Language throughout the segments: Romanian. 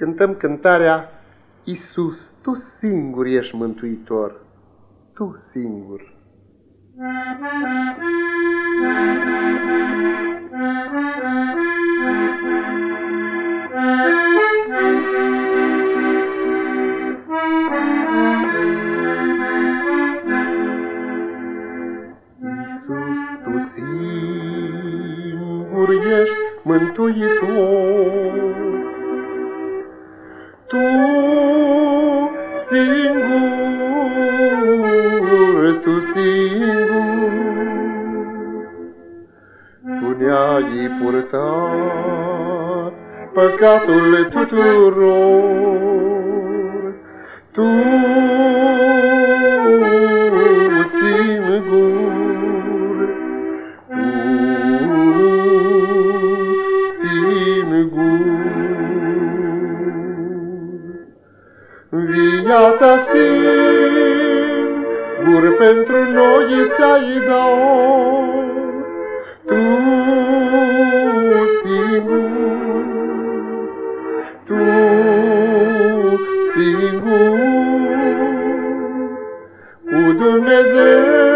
cântăm cântarea Iisus, Tu singur ești mântuitor, Tu singur. Iisus, Tu singur ești mântuitor, tu singur, Tu singur, Tu ne-ai purtat păcatul tuturor. Tu Viața singur pentru noi ți-ai dat. Tu singur, Tu singur, cu Dumnezeu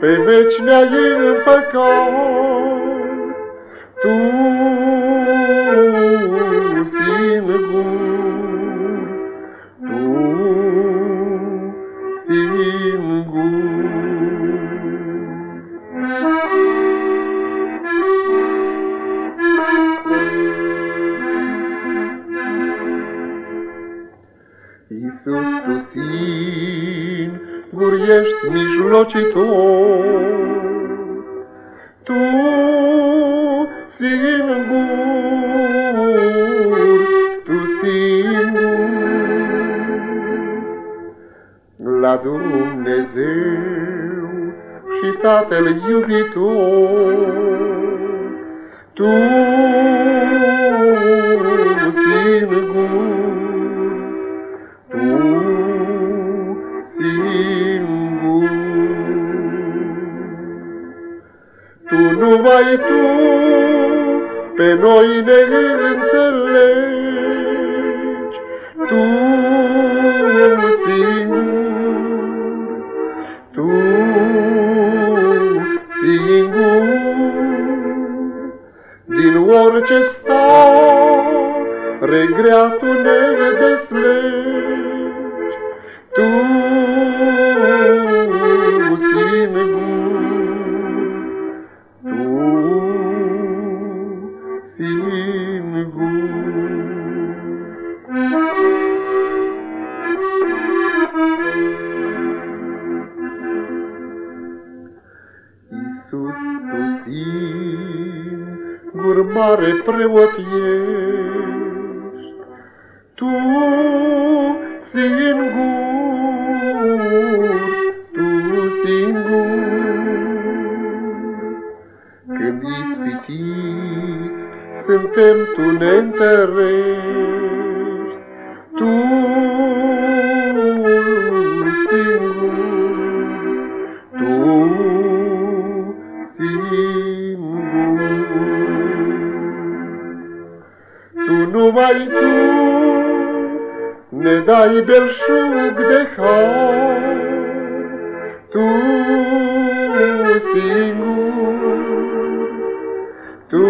pe veci ne-ai împăcat. Tu Iisus, Tu singur ești mijlocitor, Tu singur, Tu singur, la Dumnezeu și Tatăl iubitor, Tu numai Tu pe noi ne înțelegi, Tu singur, Tu singur, din orice stare grea Tu ne deslegi, mare preot ești, Tu singur, Tu singur, când ispitiți suntem, Tu ne întărești, numai Tu ne dai belșug de har, Tu singur, Tu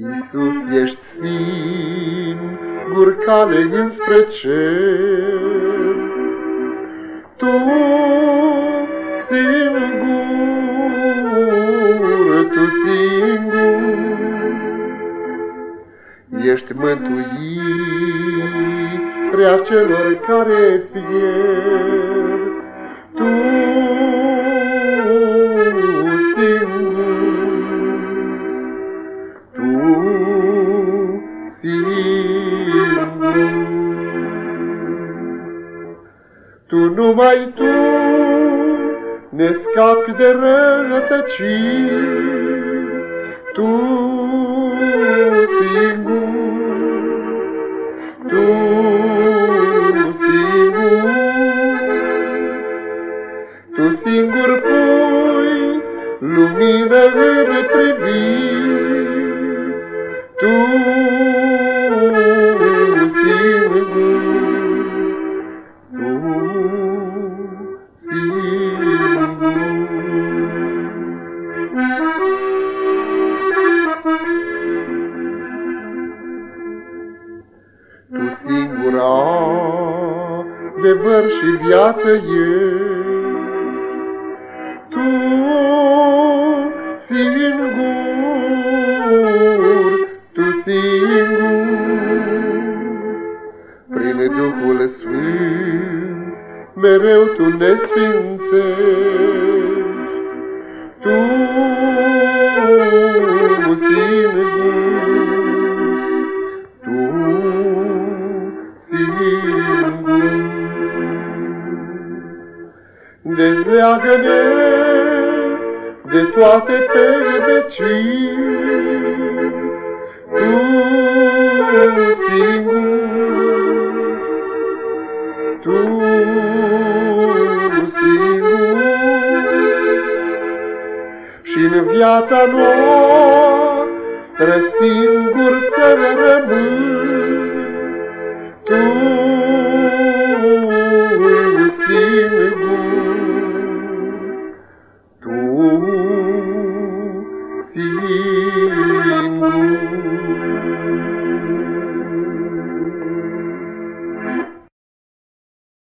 Iisus, ești singur cale înspre cer, Tu singur, Tu singur, ești mântuirea celor care pierd, numai tu ne scapi de rătăciri, tu singur, Tu singur adevăr și viață ești, Tu singur, Tu singur, prin Duhul Sfânt, mereu Tu ne sfințești, leagă-ne de toate perbecii. Tu singur, tu singur, și în viața noastră singur să rămâi. Tu